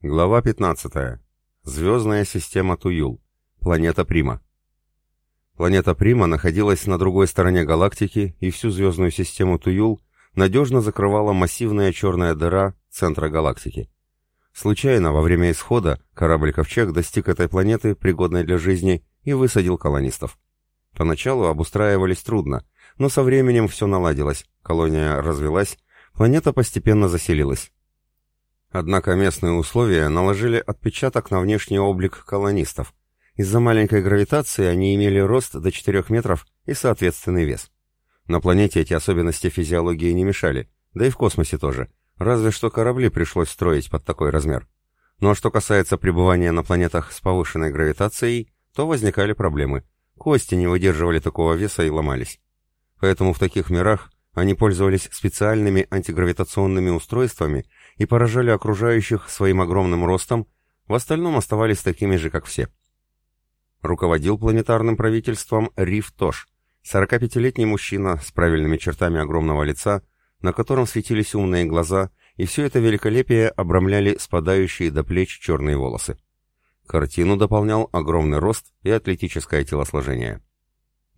Глава 15. Звездная система Туюл. Планета Прима. Планета Прима находилась на другой стороне галактики, и всю звездную систему Туюл надежно закрывала массивная черная дыра центра галактики. Случайно, во время исхода, корабль-ковчег достиг этой планеты, пригодной для жизни, и высадил колонистов. Поначалу обустраивались трудно, но со временем все наладилось, колония развелась, планета постепенно заселилась. Однако местные условия наложили отпечаток на внешний облик колонистов. Из-за маленькой гравитации они имели рост до 4 метров и соответственный вес. На планете эти особенности физиологии не мешали, да и в космосе тоже, разве что корабли пришлось строить под такой размер. Ну а что касается пребывания на планетах с повышенной гравитацией, то возникали проблемы. Кости не выдерживали такого веса и ломались. Поэтому в таких мирах они пользовались специальными антигравитационными устройствами и поражали окружающих своим огромным ростом, в остальном оставались такими же, как все. Руководил планетарным правительством Риф Тош, 45-летний мужчина с правильными чертами огромного лица, на котором светились умные глаза, и все это великолепие обрамляли спадающие до плеч черные волосы. Картину дополнял огромный рост и атлетическое телосложение.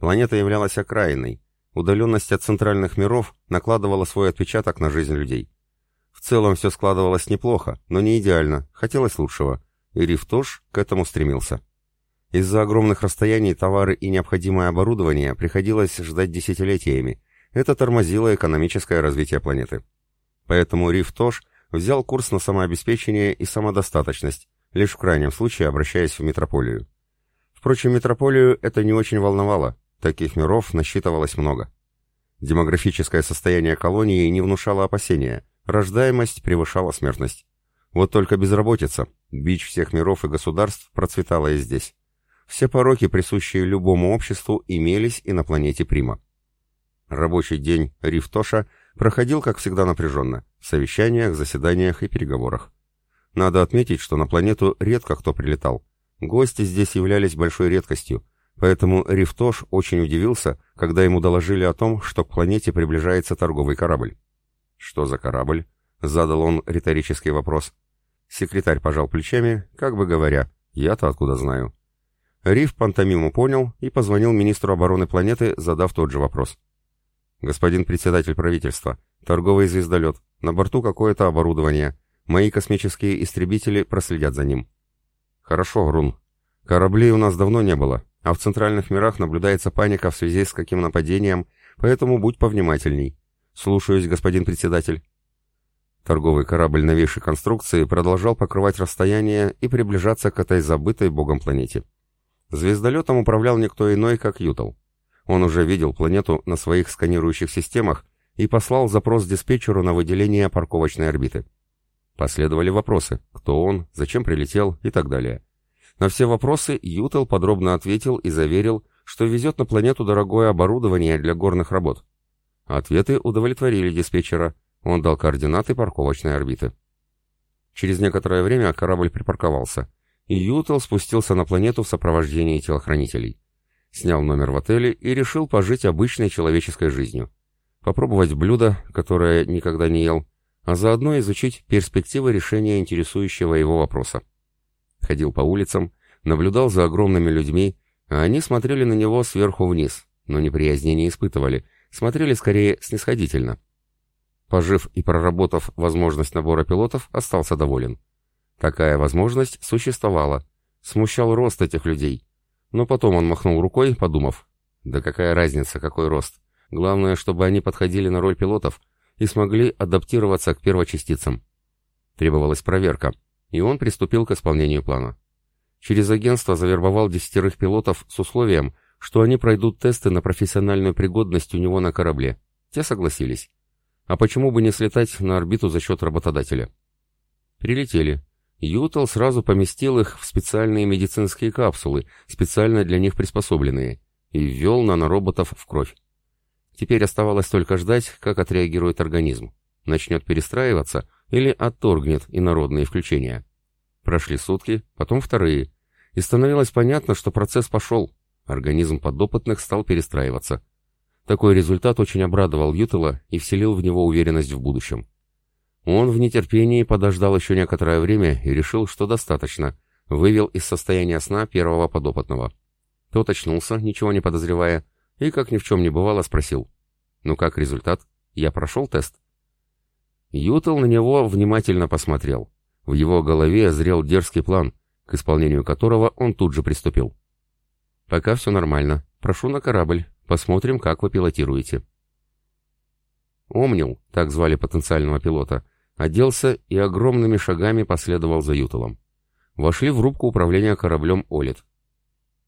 Планета являлась окраиной, удаленность от центральных миров накладывала свой отпечаток на жизнь людей. В целом все складывалось неплохо, но не идеально, хотелось лучшего, и Риф тоже к этому стремился. Из-за огромных расстояний товары и необходимое оборудование приходилось ждать десятилетиями. Это тормозило экономическое развитие планеты. Поэтому Риф Тош взял курс на самообеспечение и самодостаточность, лишь в крайнем случае обращаясь в метрополию. Впрочем, метрополию это не очень волновало, таких миров насчитывалось много. Демографическое состояние колонии не внушало опасения, Рождаемость превышала смертность. Вот только безработица, бич всех миров и государств, процветала и здесь. Все пороки, присущие любому обществу, имелись и на планете Прима. Рабочий день Рифтоша проходил, как всегда, напряженно, в совещаниях, заседаниях и переговорах. Надо отметить, что на планету редко кто прилетал. Гости здесь являлись большой редкостью, поэтому Рифтош очень удивился, когда ему доложили о том, что к планете приближается торговый корабль. «Что за корабль?» — задал он риторический вопрос. Секретарь пожал плечами, как бы говоря, «Я-то откуда знаю?» Риф пантомиму понял и позвонил министру обороны планеты, задав тот же вопрос. «Господин председатель правительства, торговый звездолет, на борту какое-то оборудование. Мои космические истребители проследят за ним». «Хорошо, Грун. Кораблей у нас давно не было, а в центральных мирах наблюдается паника в связи с каким нападением, поэтому будь повнимательней. «Слушаюсь, господин председатель». Торговый корабль новейшей конструкции продолжал покрывать расстояние и приближаться к этой забытой богом планете. Звездолетом управлял никто иной, как Ютал. Он уже видел планету на своих сканирующих системах и послал запрос диспетчеру на выделение парковочной орбиты. Последовали вопросы, кто он, зачем прилетел и так далее. На все вопросы Ютал подробно ответил и заверил, что везет на планету дорогое оборудование для горных работ. Ответы удовлетворили диспетчера. Он дал координаты парковочной орбиты. Через некоторое время корабль припарковался, и Ютел спустился на планету в сопровождении телохранителей. Снял номер в отеле и решил пожить обычной человеческой жизнью. Попробовать блюдо, которое никогда не ел, а заодно изучить перспективы решения интересующего его вопроса. Ходил по улицам, наблюдал за огромными людьми, а они смотрели на него сверху вниз, но неприязни не испытывали – смотрели скорее снисходительно. Пожив и проработав возможность набора пилотов, остался доволен. Такая возможность существовала. Смущал рост этих людей. Но потом он махнул рукой, подумав, да какая разница, какой рост. Главное, чтобы они подходили на роль пилотов и смогли адаптироваться к первочастицам. Требовалась проверка, и он приступил к исполнению плана. Через агентство завербовал десятерых пилотов с условием, что они пройдут тесты на профессиональную пригодность у него на корабле. Те согласились. А почему бы не слетать на орбиту за счет работодателя? Прилетели. Ютал сразу поместил их в специальные медицинские капсулы, специально для них приспособленные, и ввел нанороботов в кровь. Теперь оставалось только ждать, как отреагирует организм. Начнет перестраиваться или отторгнет инородные включения. Прошли сутки, потом вторые. И становилось понятно, что процесс пошел, Организм подопытных стал перестраиваться. Такой результат очень обрадовал Ютела и вселил в него уверенность в будущем. Он в нетерпении подождал еще некоторое время и решил, что достаточно, вывел из состояния сна первого подопытного. Тот очнулся, ничего не подозревая, и, как ни в чем не бывало, спросил. «Ну как результат? Я прошел тест?» Ютл на него внимательно посмотрел. В его голове зрел дерзкий план, к исполнению которого он тут же приступил. «Пока все нормально. Прошу на корабль. Посмотрим, как вы пилотируете». Омнил, так звали потенциального пилота, оделся и огромными шагами последовал за Ютелом. Вошли в рубку управления кораблем «Олит».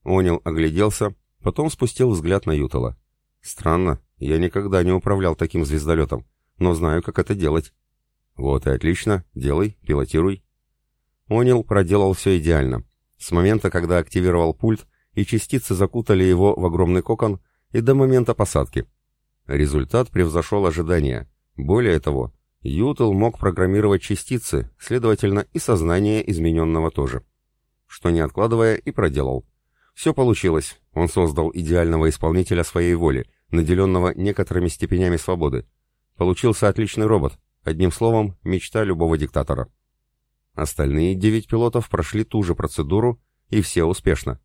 Онил огляделся, потом спустил взгляд на Ютела. «Странно, я никогда не управлял таким звездолетом, но знаю, как это делать». «Вот и отлично, делай, пилотируй». Онил проделал все идеально. С момента, когда активировал пульт, и частицы закутали его в огромный кокон, и до момента посадки. Результат превзошел ожидания. Более того, Ютл мог программировать частицы, следовательно, и сознание измененного тоже. Что не откладывая, и проделал. Все получилось. Он создал идеального исполнителя своей воли, наделенного некоторыми степенями свободы. Получился отличный робот. Одним словом, мечта любого диктатора. Остальные девять пилотов прошли ту же процедуру, и все успешно.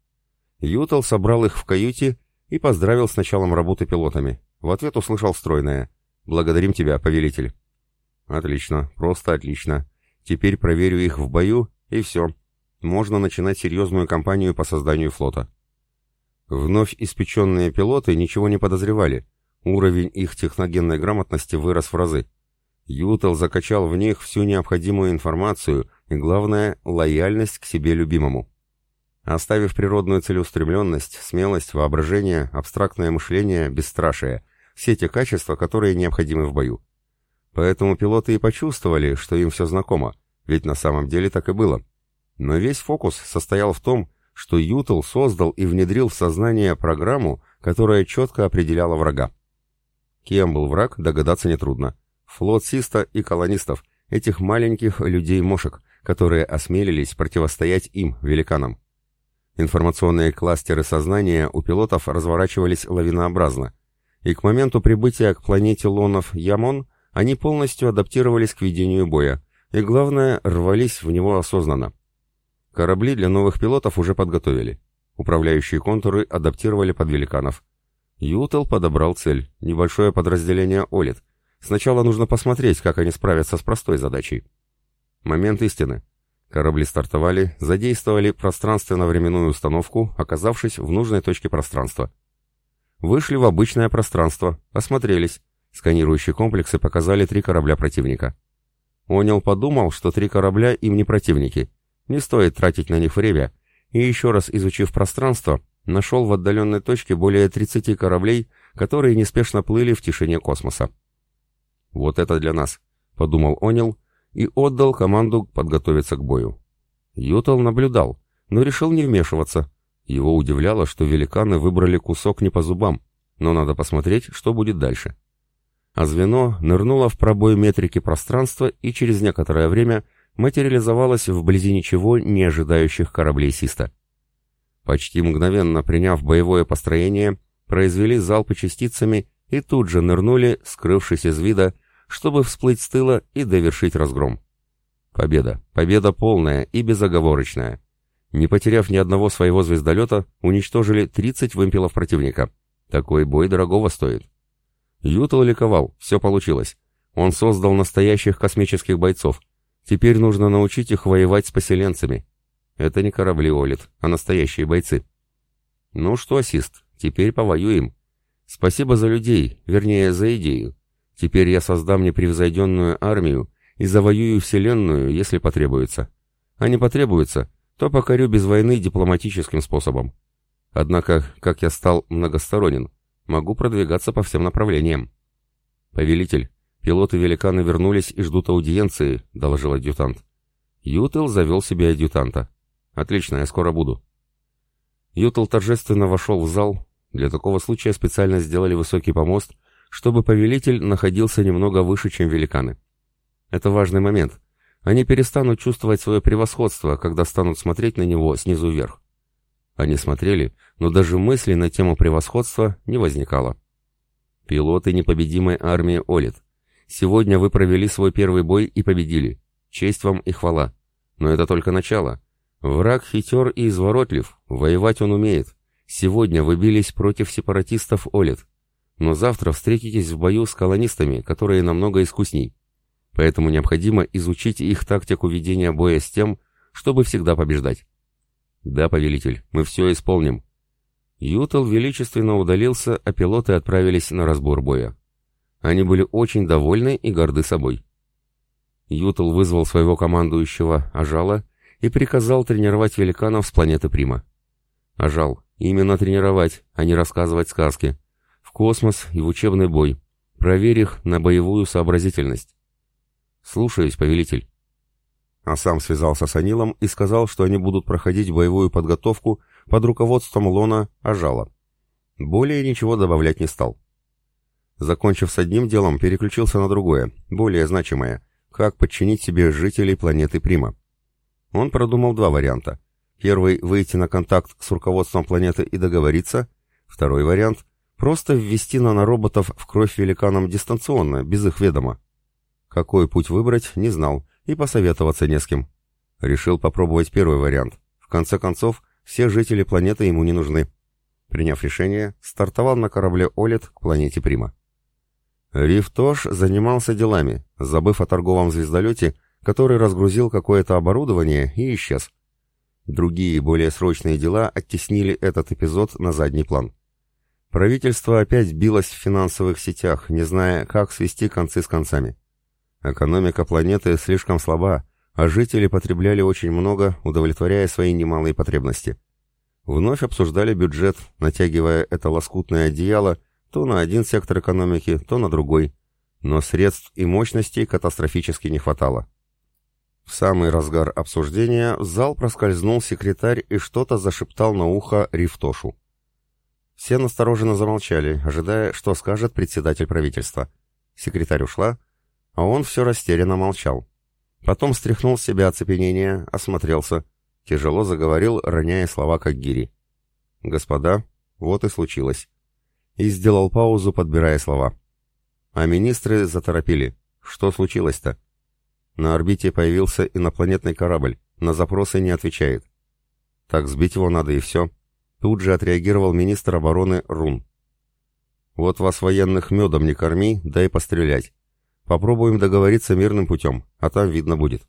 Ютл собрал их в каюте и поздравил с началом работы пилотами. В ответ услышал стройное «Благодарим тебя, повелитель». «Отлично, просто отлично. Теперь проверю их в бою, и все. Можно начинать серьезную кампанию по созданию флота». Вновь испеченные пилоты ничего не подозревали. Уровень их техногенной грамотности вырос в разы. Ютел закачал в них всю необходимую информацию и, главное, лояльность к себе любимому. Оставив природную целеустремленность, смелость, воображение, абстрактное мышление, бесстрашие – все те качества, которые необходимы в бою. Поэтому пилоты и почувствовали, что им все знакомо, ведь на самом деле так и было. Но весь фокус состоял в том, что Ютл создал и внедрил в сознание программу, которая четко определяла врага. Кем был враг, догадаться нетрудно. Флот Систа и колонистов, этих маленьких людей-мошек, которые осмелились противостоять им, великанам. Информационные кластеры сознания у пилотов разворачивались лавинообразно, и к моменту прибытия к планете Лонов Ямон они полностью адаптировались к ведению боя, и главное, рвались в него осознанно. Корабли для новых пилотов уже подготовили. Управляющие контуры адаптировали под великанов. Ютел подобрал цель – небольшое подразделение Олит. Сначала нужно посмотреть, как они справятся с простой задачей. Момент истины. Корабли стартовали, задействовали пространственно-временную установку, оказавшись в нужной точке пространства. Вышли в обычное пространство, осмотрелись. Сканирующие комплексы показали три корабля противника. Онил подумал, что три корабля им не противники. Не стоит тратить на них время, и еще раз изучив пространство, нашел в отдаленной точке более 30 кораблей, которые неспешно плыли в тишине космоса. «Вот это для нас», — подумал Онил, и отдал команду подготовиться к бою. Ютал наблюдал, но решил не вмешиваться. Его удивляло, что великаны выбрали кусок не по зубам, но надо посмотреть, что будет дальше. А звено нырнуло в пробой метрики пространства и через некоторое время материализовалось вблизи ничего не ожидающих кораблей Систа. Почти мгновенно приняв боевое построение, произвели залпы частицами и тут же нырнули, скрывшись из вида, чтобы всплыть с тыла и довершить разгром. Победа, победа полная и безоговорочная. Не потеряв ни одного своего звездолета, уничтожили 30 вымпелов противника. Такой бой дорогого стоит. Ютал ликовал, все получилось. Он создал настоящих космических бойцов. Теперь нужно научить их воевать с поселенцами. Это не корабли Олит, а настоящие бойцы. Ну что, ассист, теперь повоюем. Спасибо за людей, вернее, за идею. Теперь я создам непревзойденную армию и завоюю Вселенную, если потребуется. А не потребуется, то покорю без войны дипломатическим способом. Однако, как я стал многосторонен, могу продвигаться по всем направлениям. Повелитель, пилоты-великаны вернулись и ждут аудиенции, доложил адъютант. Ютел завел себе адъютанта. Отлично, я скоро буду. Ютел торжественно вошел в зал. Для такого случая специально сделали высокий помост — чтобы повелитель находился немного выше, чем великаны. Это важный момент. Они перестанут чувствовать свое превосходство, когда станут смотреть на него снизу вверх. Они смотрели, но даже мысли на тему превосходства не возникало. Пилоты непобедимой армии Олит. Сегодня вы провели свой первый бой и победили. Честь вам и хвала. Но это только начало. Враг хитер и изворотлив, воевать он умеет. Сегодня вы бились против сепаратистов Олит. Но завтра встретитесь в бою с колонистами, которые намного искусней. Поэтому необходимо изучить их тактику ведения боя с тем, чтобы всегда побеждать. Да, повелитель, мы все исполним. Ютел величественно удалился, а пилоты отправились на разбор боя. Они были очень довольны и горды собой. Ютел вызвал своего командующего Ажала и приказал тренировать великанов с планеты Прима. Ажал, именно тренировать, а не рассказывать сказки. Космос и в учебный бой. Проверь их на боевую сообразительность. «Слушаюсь, повелитель». А сам связался с Анилом и сказал, что они будут проходить боевую подготовку под руководством Лона Ажала. Более ничего добавлять не стал. Закончив с одним делом, переключился на другое, более значимое, как подчинить себе жителей планеты Прима. Он продумал два варианта. Первый – выйти на контакт с руководством планеты и договориться. Второй вариант – просто ввести нанороботов в кровь великанам дистанционно, без их ведома. Какой путь выбрать, не знал, и посоветоваться не с кем. Решил попробовать первый вариант. В конце концов, все жители планеты ему не нужны. Приняв решение, стартовал на корабле «Олет» к планете Прима. Рифтош занимался делами, забыв о торговом звездолете, который разгрузил какое-то оборудование и исчез. Другие, более срочные дела оттеснили этот эпизод на задний план. Правительство опять билось в финансовых сетях, не зная, как свести концы с концами. Экономика планеты слишком слаба, а жители потребляли очень много, удовлетворяя свои немалые потребности. Вновь обсуждали бюджет, натягивая это лоскутное одеяло то на один сектор экономики, то на другой. Но средств и мощностей катастрофически не хватало. В самый разгар обсуждения в зал проскользнул секретарь и что-то зашептал на ухо Рифтошу. Все настороженно замолчали, ожидая, что скажет председатель правительства. Секретарь ушла, а он все растерянно молчал. Потом стряхнул с себя оцепенение, осмотрелся, тяжело заговорил, роняя слова как гири. «Господа, вот и случилось». И сделал паузу, подбирая слова. А министры заторопили. «Что случилось-то?» На орбите появился инопланетный корабль, на запросы не отвечает. Так сбить его надо и все. Тут же отреагировал министр обороны Рун. Вот вас военных медом не корми, дай пострелять. Попробуем договориться мирным путем, а там видно будет.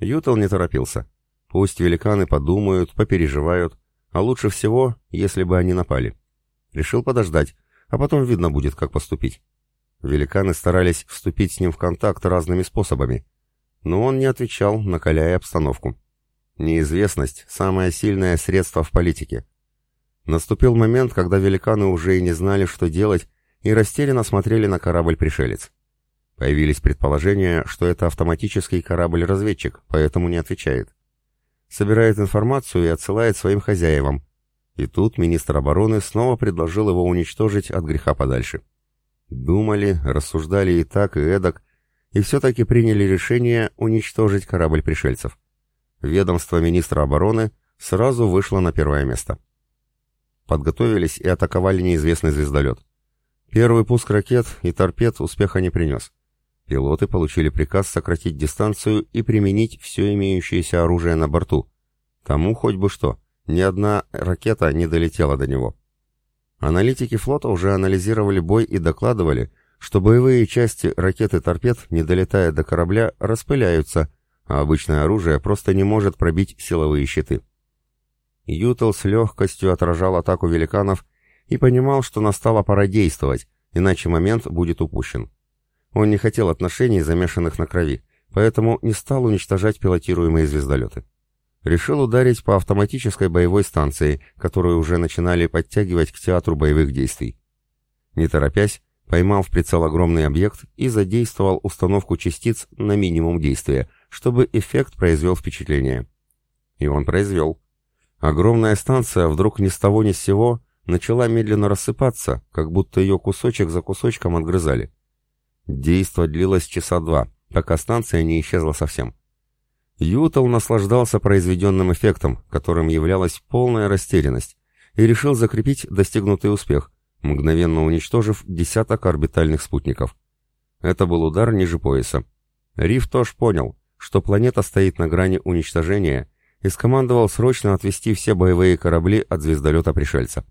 Ютел не торопился. Пусть великаны подумают, попереживают, а лучше всего, если бы они напали. Решил подождать, а потом видно будет, как поступить. Великаны старались вступить с ним в контакт разными способами, но он не отвечал, накаляя обстановку. Неизвестность – самое сильное средство в политике. Наступил момент, когда великаны уже и не знали, что делать, и растерянно смотрели на корабль-пришелец. Появились предположения, что это автоматический корабль-разведчик, поэтому не отвечает. Собирает информацию и отсылает своим хозяевам. И тут министр обороны снова предложил его уничтожить от греха подальше. Думали, рассуждали и так, и эдак, и все-таки приняли решение уничтожить корабль пришельцев. Ведомство министра обороны сразу вышло на первое место. Подготовились и атаковали неизвестный звездолет. Первый пуск ракет и торпед успеха не принес. Пилоты получили приказ сократить дистанцию и применить все имеющееся оружие на борту. Тому хоть бы что, ни одна ракета не долетела до него. Аналитики флота уже анализировали бой и докладывали, что боевые части ракеты торпед, не долетая до корабля, распыляются, а обычное оружие просто не может пробить силовые щиты. Ютел с легкостью отражал атаку великанов и понимал, что настала пора действовать, иначе момент будет упущен. Он не хотел отношений, замешанных на крови, поэтому не стал уничтожать пилотируемые звездолеты. Решил ударить по автоматической боевой станции, которую уже начинали подтягивать к театру боевых действий. Не торопясь, поймал в прицел огромный объект и задействовал установку частиц на минимум действия, чтобы эффект произвел впечатление. И он произвел. Огромная станция вдруг ни с того ни с сего начала медленно рассыпаться, как будто ее кусочек за кусочком отгрызали. Действо длилось часа два, пока станция не исчезла совсем. Ютал наслаждался произведенным эффектом, которым являлась полная растерянность, и решил закрепить достигнутый успех, мгновенно уничтожив десяток орбитальных спутников. Это был удар ниже пояса. Риф тоже понял, что планета стоит на грани уничтожения, и скомандовал срочно отвести все боевые корабли от звездолета пришельца.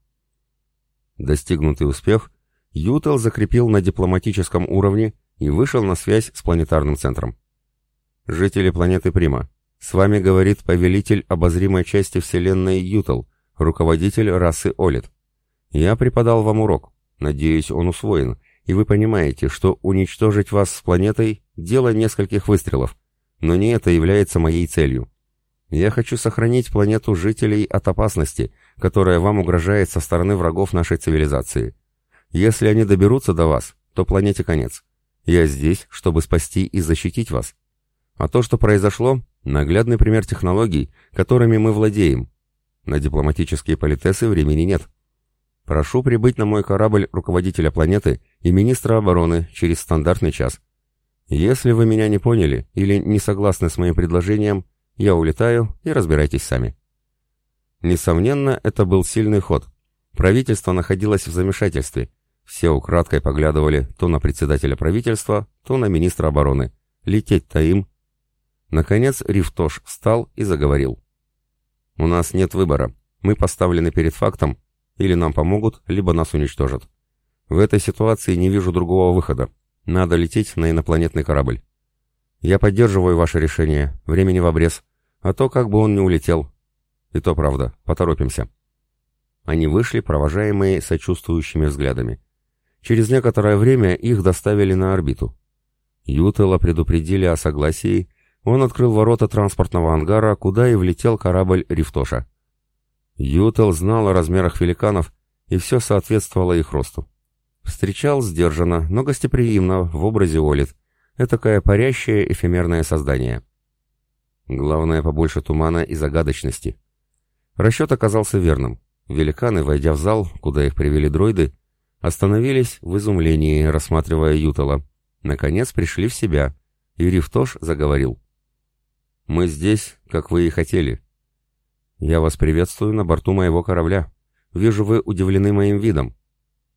Достигнутый успех Ютел закрепил на дипломатическом уровне и вышел на связь с планетарным центром. «Жители планеты Прима, с вами говорит повелитель обозримой части Вселенной Ютел, руководитель расы Олит. Я преподал вам урок, надеюсь, он усвоен, и вы понимаете, что уничтожить вас с планетой – дело нескольких выстрелов, но не это является моей целью. Я хочу сохранить планету жителей от опасности, которая вам угрожает со стороны врагов нашей цивилизации. Если они доберутся до вас, то планете конец. Я здесь, чтобы спасти и защитить вас. А то, что произошло, наглядный пример технологий, которыми мы владеем. На дипломатические политесы времени нет. Прошу прибыть на мой корабль руководителя планеты и министра обороны через стандартный час. Если вы меня не поняли или не согласны с моим предложением, я улетаю и разбирайтесь сами. Несомненно, это был сильный ход. Правительство находилось в замешательстве. Все украдкой поглядывали то на председателя правительства, то на министра обороны. Лететь-то им. Наконец Рифтош встал и заговорил. «У нас нет выбора. Мы поставлены перед фактом. Или нам помогут, либо нас уничтожат. В этой ситуации не вижу другого выхода. Надо лететь на инопланетный корабль. Я поддерживаю ваше решение. Времени в обрез. А то как бы он не улетел. И то правда. Поторопимся. Они вышли, провожаемые сочувствующими взглядами. Через некоторое время их доставили на орбиту. Ютела предупредили о согласии, он открыл ворота транспортного ангара, куда и влетел корабль Рифтоша. Ютел знал о размерах великанов, и все соответствовало их росту. Встречал сдержанно, но гостеприимно, в образе Олит, Этакое парящее эфемерное создание. Главное, побольше тумана и загадочности. Расчет оказался верным. Великаны, войдя в зал, куда их привели дроиды, остановились в изумлении, рассматривая Ютала. Наконец пришли в себя, и Рифтош заговорил. «Мы здесь, как вы и хотели. Я вас приветствую на борту моего корабля. Вижу, вы удивлены моим видом.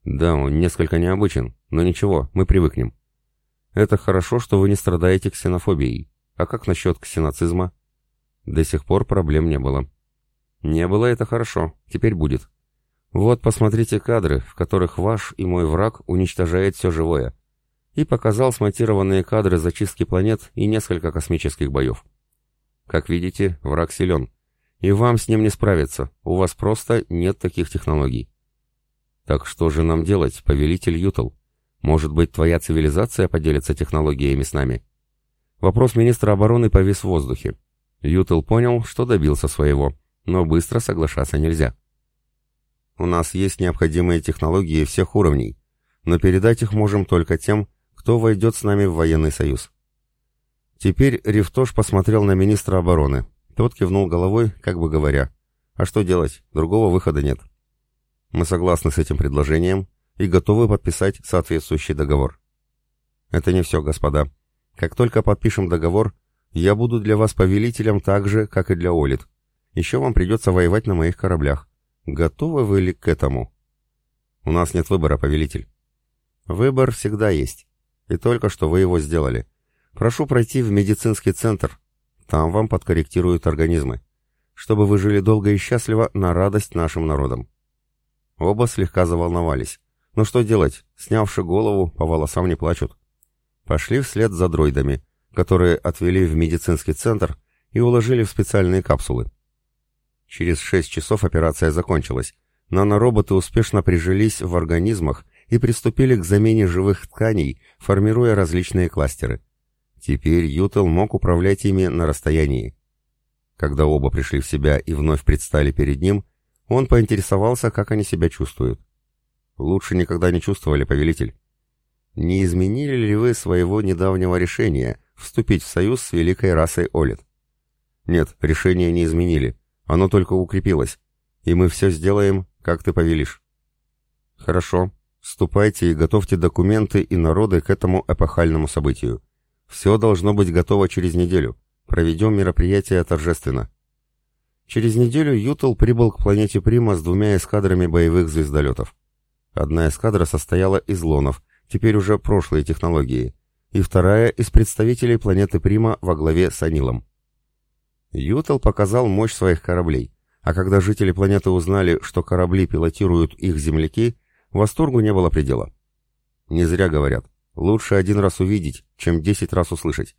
Да, он несколько необычен, но ничего, мы привыкнем. Это хорошо, что вы не страдаете ксенофобией. А как насчет ксеноцизма? До сих пор проблем не было. Не было это хорошо, теперь будет. Вот посмотрите кадры, в которых ваш и мой враг уничтожает все живое. И показал смонтированные кадры зачистки планет и несколько космических боев. Как видите, враг силен. И вам с ним не справиться, у вас просто нет таких технологий. Так что же нам делать, повелитель Ютал? Может быть, твоя цивилизация поделится технологиями с нами? Вопрос министра обороны повис в воздухе. Ютел понял, что добился своего, но быстро соглашаться нельзя. У нас есть необходимые технологии всех уровней, но передать их можем только тем, кто войдет с нами в военный союз. Теперь Рифтош посмотрел на министра обороны. Тот кивнул головой, как бы говоря, «А что делать? Другого выхода нет». Мы согласны с этим предложением и готовы подписать соответствующий договор. Это не все, господа. Как только подпишем договор, я буду для вас повелителем так же, как и для Олит. Еще вам придется воевать на моих кораблях. Готовы вы ли к этому? У нас нет выбора, повелитель. Выбор всегда есть. И только что вы его сделали. Прошу пройти в медицинский центр. Там вам подкорректируют организмы. Чтобы вы жили долго и счастливо на радость нашим народам. Оба слегка заволновались. Но что делать? Снявши голову, по волосам не плачут. Пошли вслед за дроидами, которые отвели в медицинский центр и уложили в специальные капсулы. Через шесть часов операция закончилась. Нанороботы успешно прижились в организмах и приступили к замене живых тканей, формируя различные кластеры. Теперь Ютел мог управлять ими на расстоянии. Когда оба пришли в себя и вновь предстали перед ним, он поинтересовался, как они себя чувствуют. Лучше никогда не чувствовали, повелитель. Не изменили ли вы своего недавнего решения вступить в союз с великой расой Олит? Нет, решение не изменили. Оно только укрепилось. И мы все сделаем, как ты повелишь. Хорошо. Вступайте и готовьте документы и народы к этому эпохальному событию. Все должно быть готово через неделю. Проведем мероприятие торжественно. Через неделю Ютл прибыл к планете Прима с двумя эскадрами боевых звездолетов. Одна эскадра состояла из лонов, теперь уже прошлые технологии, и вторая из представителей планеты Прима во главе с Анилом. Ютел показал мощь своих кораблей, а когда жители планеты узнали, что корабли пилотируют их земляки, восторгу не было предела. Не зря говорят, лучше один раз увидеть, чем десять раз услышать.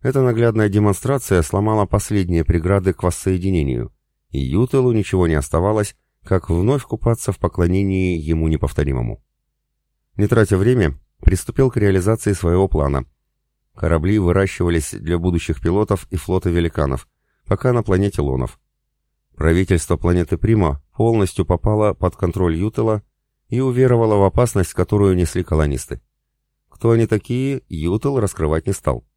Эта наглядная демонстрация сломала последние преграды к воссоединению, и Ютелу ничего не оставалось, как вновь купаться в поклонении ему неповторимому. Не тратя время, приступил к реализации своего плана. Корабли выращивались для будущих пилотов и флота великанов, пока на планете Лонов. Правительство планеты Прима полностью попало под контроль Ютела и уверовало в опасность, которую несли колонисты. Кто они такие, Ютел раскрывать не стал.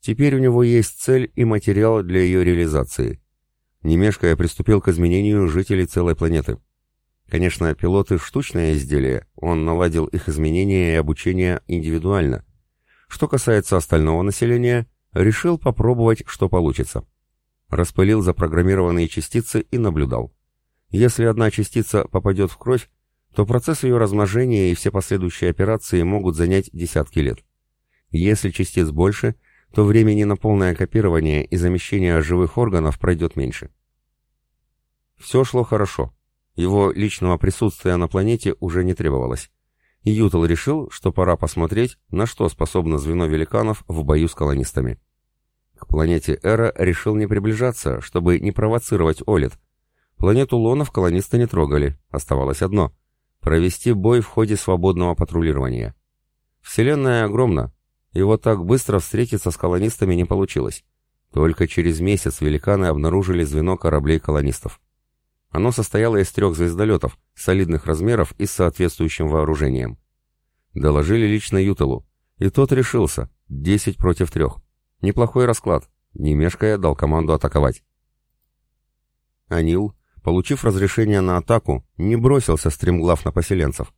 Теперь у него есть цель и материал для ее реализации. Не мешкая, приступил к изменению жителей целой планеты. Конечно, пилоты — штучное изделие, он наладил их изменения и обучение индивидуально. Что касается остального населения, решил попробовать, что получится. Распылил запрограммированные частицы и наблюдал. Если одна частица попадет в кровь, то процесс ее размножения и все последующие операции могут занять десятки лет. Если частиц больше, то времени на полное копирование и замещение живых органов пройдет меньше. Все шло хорошо. Его личного присутствия на планете уже не требовалось. И Ютал решил, что пора посмотреть, на что способно звено великанов в бою с колонистами. К планете Эра решил не приближаться, чтобы не провоцировать Олит. Планету Лонов колонисты не трогали, оставалось одно — провести бой в ходе свободного патрулирования. Вселенная огромна, и вот так быстро встретиться с колонистами не получилось. Только через месяц великаны обнаружили звено кораблей колонистов. Оно состояло из трех звездолетов, солидных размеров и с соответствующим вооружением. Доложили лично Ютелу, и тот решился, 10 против трех. Неплохой расклад. Не мешкая, дал команду атаковать. Анил, получив разрешение на атаку, не бросился стремглав на поселенцев,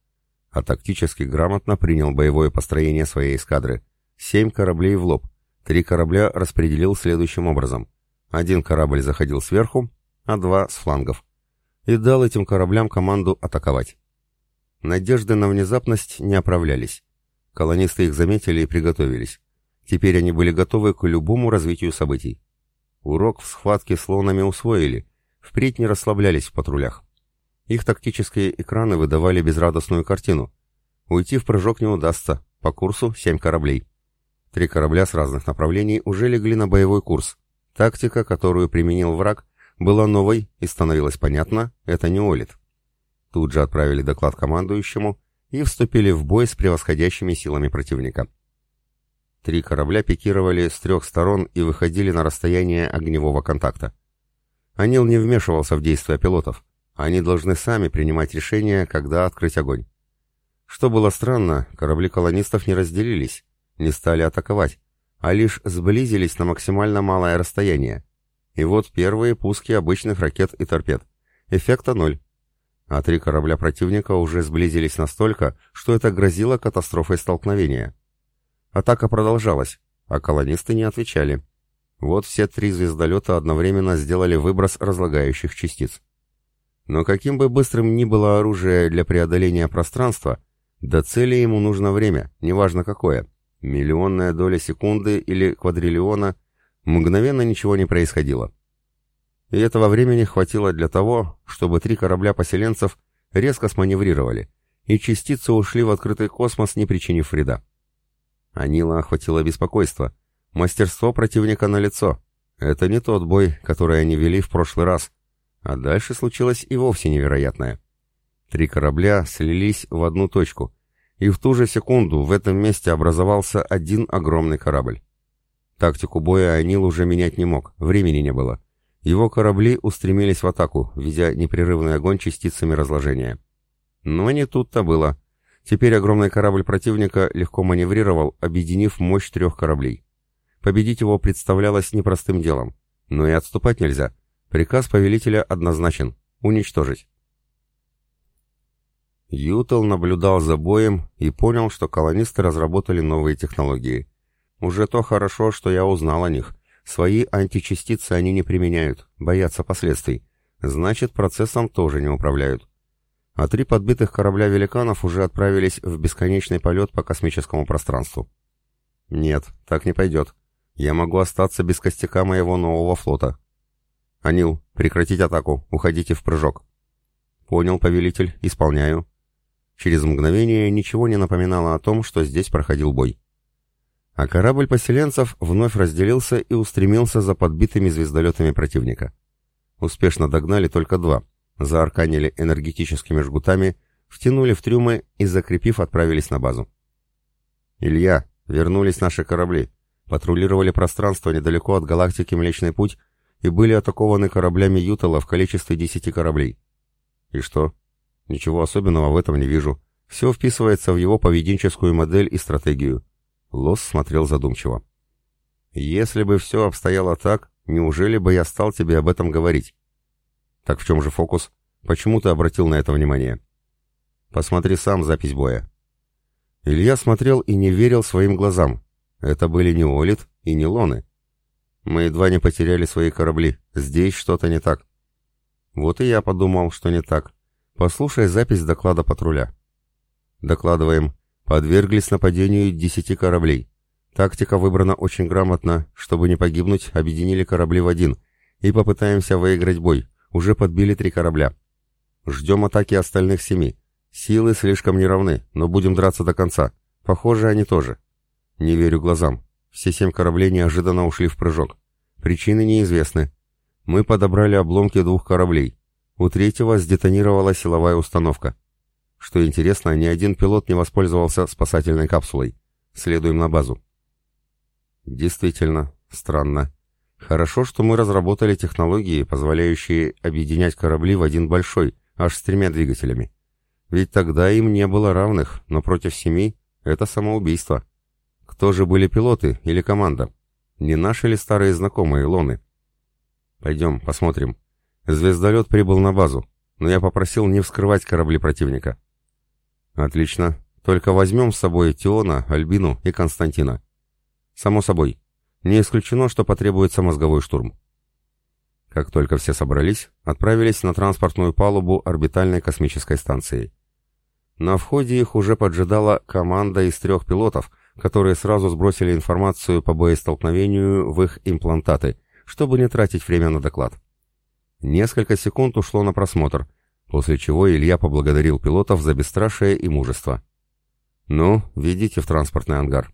а тактически грамотно принял боевое построение своей эскадры. Семь кораблей в лоб. Три корабля распределил следующим образом. Один корабль заходил сверху, а два с флангов. И дал этим кораблям команду атаковать. Надежды на внезапность не оправлялись. Колонисты их заметили и приготовились. Теперь они были готовы к любому развитию событий. Урок в схватке с лонами усвоили, впредь не расслаблялись в патрулях. Их тактические экраны выдавали безрадостную картину. Уйти в прыжок не удастся, по курсу семь кораблей. Три корабля с разных направлений уже легли на боевой курс. Тактика, которую применил враг, была новой и становилось понятно, это не Олит. Тут же отправили доклад командующему и вступили в бой с превосходящими силами противника. Три корабля пикировали с трех сторон и выходили на расстояние огневого контакта. Анил не вмешивался в действия пилотов. Они должны сами принимать решение, когда открыть огонь. Что было странно, корабли колонистов не разделились, не стали атаковать, а лишь сблизились на максимально малое расстояние. И вот первые пуски обычных ракет и торпед. Эффекта ноль. А три корабля противника уже сблизились настолько, что это грозило катастрофой столкновения. Атака продолжалась, а колонисты не отвечали. Вот все три звездолета одновременно сделали выброс разлагающих частиц. Но каким бы быстрым ни было оружие для преодоления пространства, до цели ему нужно время, неважно какое. Миллионная доля секунды или квадриллиона, мгновенно ничего не происходило. И этого времени хватило для того, чтобы три корабля поселенцев резко сманеврировали, и частицы ушли в открытый космос, не причинив вреда. Анила охватило беспокойство. Мастерство противника налицо. Это не тот бой, который они вели в прошлый раз. А дальше случилось и вовсе невероятное. Три корабля слились в одну точку, и в ту же секунду в этом месте образовался один огромный корабль. Тактику боя Анил уже менять не мог, времени не было. Его корабли устремились в атаку, ведя непрерывный огонь частицами разложения. Но не тут-то было. Теперь огромный корабль противника легко маневрировал, объединив мощь трех кораблей. Победить его представлялось непростым делом. Но и отступать нельзя. Приказ повелителя однозначен — уничтожить. Ютел наблюдал за боем и понял, что колонисты разработали новые технологии. Уже то хорошо, что я узнал о них. Свои античастицы они не применяют, боятся последствий. Значит, процессом тоже не управляют а три подбитых корабля великанов уже отправились в бесконечный полет по космическому пространству. Нет, так не пойдет. Я могу остаться без костяка моего нового флота. Анил, прекратить атаку, уходите в прыжок. Понял, повелитель, исполняю. Через мгновение ничего не напоминало о том, что здесь проходил бой. А корабль поселенцев вновь разделился и устремился за подбитыми звездолетами противника. Успешно догнали только два, заарканили энергетическими жгутами, втянули в трюмы и, закрепив, отправились на базу. «Илья, вернулись наши корабли, патрулировали пространство недалеко от галактики Млечный Путь и были атакованы кораблями Ютала в количестве десяти кораблей. И что? Ничего особенного в этом не вижу. Все вписывается в его поведенческую модель и стратегию. Лос смотрел задумчиво. Если бы все обстояло так, неужели бы я стал тебе об этом говорить? Так в чем же фокус? Почему ты обратил на это внимание? Посмотри сам запись боя. Илья смотрел и не верил своим глазам. Это были не Олит и не Лоны. Мы едва не потеряли свои корабли. Здесь что-то не так. Вот и я подумал, что не так. Послушай запись доклада патруля. Докладываем. Подверглись нападению десяти кораблей. Тактика выбрана очень грамотно. Чтобы не погибнуть, объединили корабли в один. И попытаемся выиграть бой. Уже подбили три корабля. Ждем атаки остальных семи. Силы слишком неравны, но будем драться до конца. Похоже, они тоже. Не верю глазам. Все семь кораблей неожиданно ушли в прыжок. Причины неизвестны. Мы подобрали обломки двух кораблей. У третьего сдетонировала силовая установка. Что интересно, ни один пилот не воспользовался спасательной капсулой. Следуем на базу. Действительно, странно. Хорошо, что мы разработали технологии, позволяющие объединять корабли в один большой, аж с тремя двигателями. Ведь тогда им не было равных, но против семи — это самоубийство. Кто же были пилоты или команда? Не наши ли старые знакомые Лоны? Пойдем, посмотрим. Звездолет прибыл на базу, но я попросил не вскрывать корабли противника. Отлично. Только возьмем с собой Тиона, Альбину и Константина. Само собой. Не исключено, что потребуется мозговой штурм. Как только все собрались, отправились на транспортную палубу орбитальной космической станции. На входе их уже поджидала команда из трех пилотов, которые сразу сбросили информацию по боестолкновению в их имплантаты, чтобы не тратить время на доклад. Несколько секунд ушло на просмотр, после чего Илья поблагодарил пилотов за бесстрашие и мужество. «Ну, ведите в транспортный ангар».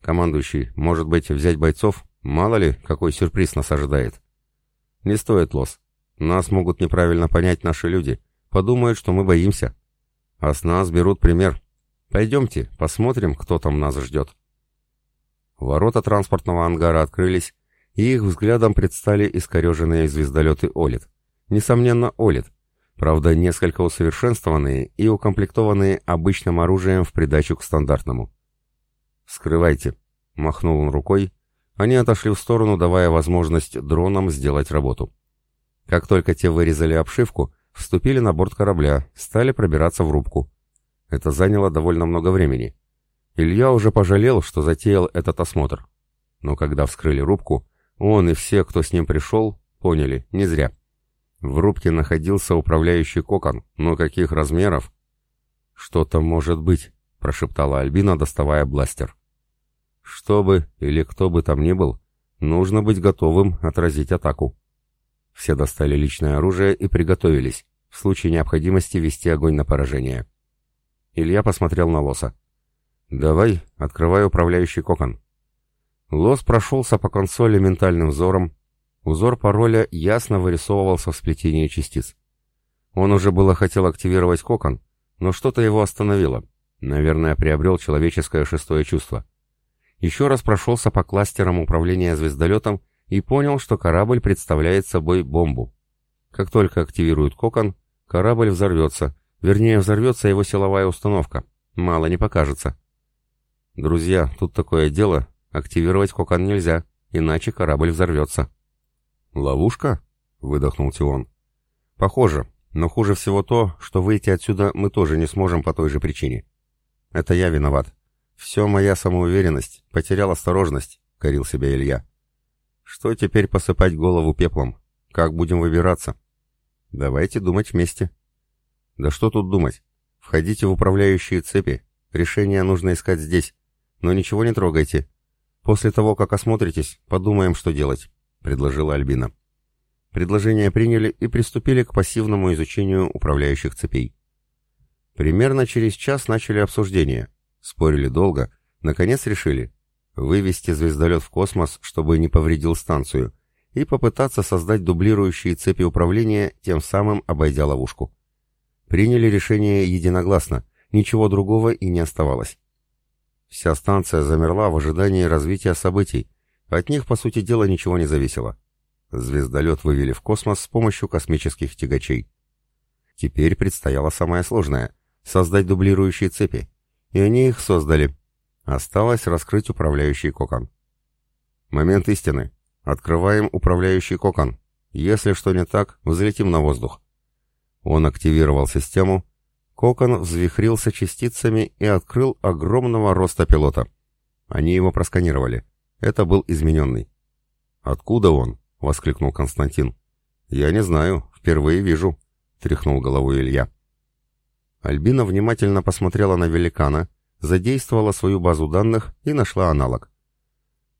«Командующий, может быть, взять бойцов? Мало ли, какой сюрприз нас ожидает». «Не стоит, Лос. Нас могут неправильно понять наши люди. Подумают, что мы боимся». А с нас берут пример. Пойдемте, посмотрим, кто там нас ждет. Ворота транспортного ангара открылись, и их взглядом предстали искореженные звездолеты «Олит». Несомненно, «Олит», правда, несколько усовершенствованные и укомплектованные обычным оружием в придачу к стандартному. «Скрывайте», — махнул он рукой, они отошли в сторону, давая возможность дронам сделать работу. Как только те вырезали обшивку, вступили на борт корабля, стали пробираться в рубку. Это заняло довольно много времени. Илья уже пожалел, что затеял этот осмотр. Но когда вскрыли рубку, он и все, кто с ним пришел, поняли, не зря. В рубке находился управляющий кокон, но каких размеров? «Что-то может быть», — прошептала Альбина, доставая бластер. «Что бы или кто бы там ни был, нужно быть готовым отразить атаку». Все достали личное оружие и приготовились, в случае необходимости вести огонь на поражение. Илья посмотрел на Лоса. «Давай, открывай управляющий кокон». Лос прошелся по консоли ментальным взором. Узор пароля ясно вырисовывался в сплетении частиц. Он уже было хотел активировать кокон, но что-то его остановило. Наверное, приобрел человеческое шестое чувство. Еще раз прошелся по кластерам управления звездолетом и понял, что корабль представляет собой бомбу. Как только активирует кокон, корабль взорвется, вернее взорвется его силовая установка. Мало не покажется. Друзья, тут такое дело, активировать кокон нельзя, иначе корабль взорвется. «Ловушка?» — выдохнул Тион. «Похоже, но хуже всего то, что выйти отсюда мы тоже не сможем по той же причине. Это я виноват. Все моя самоуверенность, потерял осторожность», — корил себя Илья. Что теперь посыпать голову пеплом? Как будем выбираться? Давайте думать вместе. Да что тут думать? Входите в управляющие цепи. Решение нужно искать здесь. Но ничего не трогайте. После того, как осмотритесь, подумаем, что делать», — предложила Альбина. Предложение приняли и приступили к пассивному изучению управляющих цепей. Примерно через час начали обсуждение. Спорили долго. Наконец решили вывести звездолет в космос, чтобы не повредил станцию, и попытаться создать дублирующие цепи управления, тем самым обойдя ловушку. Приняли решение единогласно, ничего другого и не оставалось. Вся станция замерла в ожидании развития событий, от них, по сути дела, ничего не зависело. Звездолет вывели в космос с помощью космических тягачей. Теперь предстояло самое сложное — создать дублирующие цепи, и они их создали. Осталось раскрыть управляющий кокон. Момент истины. Открываем управляющий кокон. Если что не так, взлетим на воздух. Он активировал систему. Кокон взвихрился частицами и открыл огромного роста пилота. Они его просканировали. Это был измененный. «Откуда он?» — воскликнул Константин. «Я не знаю. Впервые вижу», — тряхнул головой Илья. Альбина внимательно посмотрела на великана, задействовала свою базу данных и нашла аналог.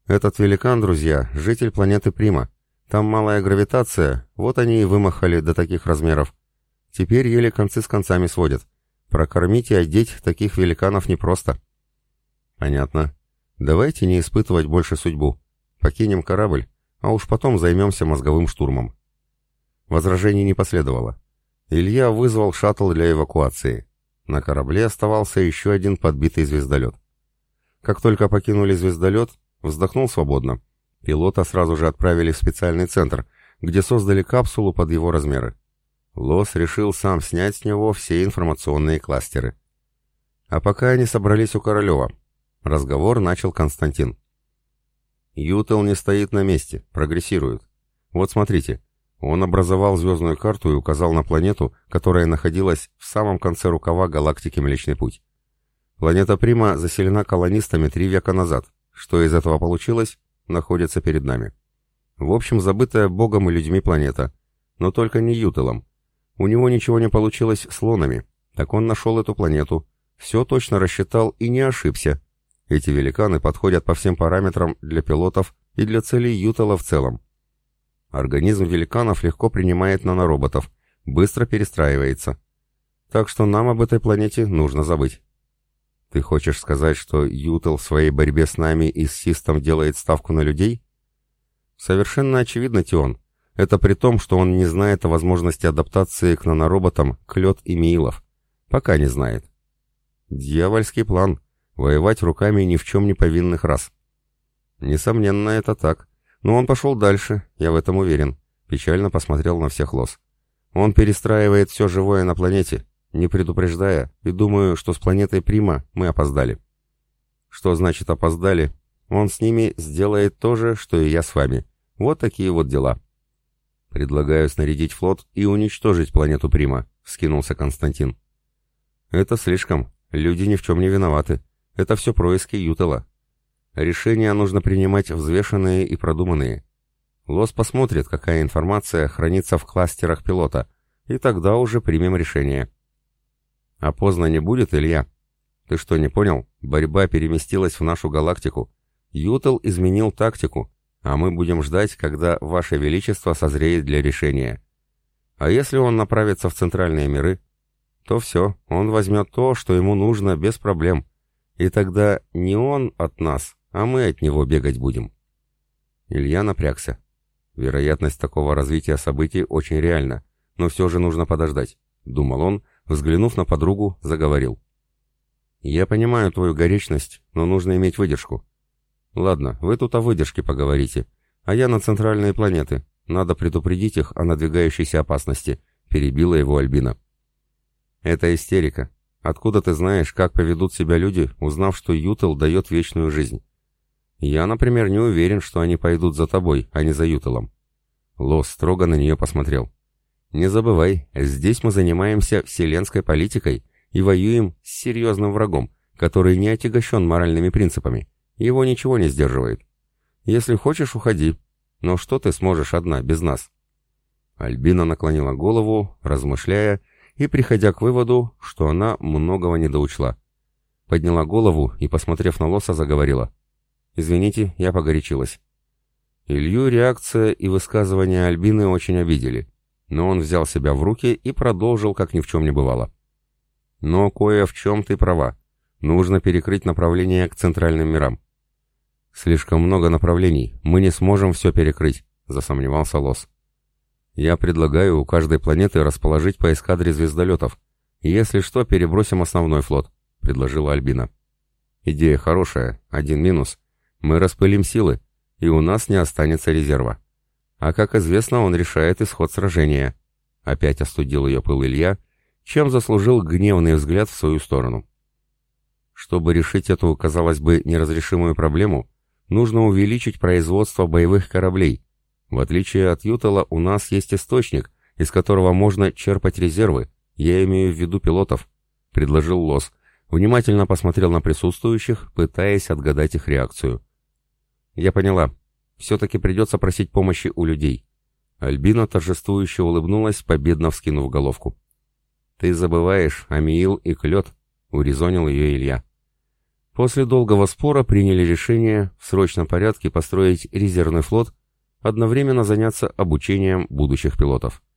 Этот великан, друзья, житель планеты Прима. Там малая гравитация, вот они и вымахали до таких размеров. Теперь еле концы с концами сводят. Прокормить и одеть таких великанов непросто. Понятно. Давайте не испытывать больше судьбу. Покинем корабль, а уж потом займемся мозговым штурмом. Возражений не последовало. Илья вызвал шаттл для эвакуации. На корабле оставался еще один подбитый звездолет. Как только покинули звездолет, Вздохнул свободно. Пилота сразу же отправили в специальный центр, где создали капсулу под его размеры. Лос решил сам снять с него все информационные кластеры. А пока они собрались у Королева, разговор начал Константин. Ютел не стоит на месте, прогрессирует. Вот смотрите, он образовал звездную карту и указал на планету, которая находилась в самом конце рукава галактики Млечный Путь. Планета Прима заселена колонистами три века назад, что из этого получилось, находится перед нами. В общем, забытая Богом и людьми планета. Но только не Ютелом. У него ничего не получилось с лонами. Так он нашел эту планету, все точно рассчитал и не ошибся. Эти великаны подходят по всем параметрам для пилотов и для целей Ютела в целом. Организм великанов легко принимает нанороботов, быстро перестраивается. Так что нам об этой планете нужно забыть. Ты хочешь сказать, что Ютел в своей борьбе с нами и с Систом делает ставку на людей? Совершенно очевидно, Тион. Это при том, что он не знает о возможности адаптации к нанороботам Клёд и Миилов. Пока не знает. Дьявольский план. Воевать руками ни в чем не повинных раз. Несомненно, это так. Но он пошел дальше, я в этом уверен. Печально посмотрел на всех лос. Он перестраивает все живое на планете, не предупреждая, и думаю, что с планетой Прима мы опоздали. Что значит опоздали? Он с ними сделает то же, что и я с вами. Вот такие вот дела. Предлагаю снарядить флот и уничтожить планету Прима, скинулся Константин. Это слишком. Люди ни в чем не виноваты. Это все происки Ютела. Решения нужно принимать взвешенные и продуманные. Лос посмотрит, какая информация хранится в кластерах пилота, и тогда уже примем решение. А поздно не будет, Илья? Ты что, не понял? Борьба переместилась в нашу галактику. Ютел изменил тактику, а мы будем ждать, когда Ваше Величество созреет для решения. А если он направится в центральные миры, то все, он возьмет то, что ему нужно, без проблем. И тогда не он от нас, а мы от него бегать будем. Илья напрягся. Вероятность такого развития событий очень реальна, но все же нужно подождать, думал он, Взглянув на подругу, заговорил. «Я понимаю твою горечность, но нужно иметь выдержку. Ладно, вы тут о выдержке поговорите, а я на центральные планеты. Надо предупредить их о надвигающейся опасности», — перебила его Альбина. «Это истерика. Откуда ты знаешь, как поведут себя люди, узнав, что Ютел дает вечную жизнь? Я, например, не уверен, что они пойдут за тобой, а не за Ютелом». Лос строго на нее посмотрел. Не забывай, здесь мы занимаемся вселенской политикой и воюем с серьезным врагом, который не отягощен моральными принципами. Его ничего не сдерживает. Если хочешь, уходи. Но что ты сможешь одна, без нас?» Альбина наклонила голову, размышляя и приходя к выводу, что она многого недоучла. Подняла голову и, посмотрев на Лоса, заговорила. Извините, я погорячилась. Илью реакция и высказывания Альбины очень обидели, но он взял себя в руки и продолжил, как ни в чем не бывало. Но кое в чем ты права. Нужно перекрыть направление к центральным мирам. Слишком много направлений, мы не сможем все перекрыть, засомневался Лос. Я предлагаю у каждой планеты расположить по эскадре звездолетов. Если что, перебросим основной флот, предложила Альбина. Идея хорошая, один минус. Мы распылим силы, и у нас не останется резерва. А как известно, он решает исход сражения. Опять остудил ее пыл Илья, чем заслужил гневный взгляд в свою сторону. Чтобы решить эту, казалось бы, неразрешимую проблему, нужно увеличить производство боевых кораблей. В отличие от Ютала, у нас есть источник, из которого можно черпать резервы, я имею в виду пилотов, предложил Лос, внимательно посмотрел на присутствующих, пытаясь отгадать их реакцию. «Я поняла. Все-таки придется просить помощи у людей». Альбина торжествующе улыбнулась, победно вскинув головку. «Ты забываешь Амиил и Клет», — урезонил ее Илья. После долгого спора приняли решение в срочном порядке построить резервный флот, одновременно заняться обучением будущих пилотов.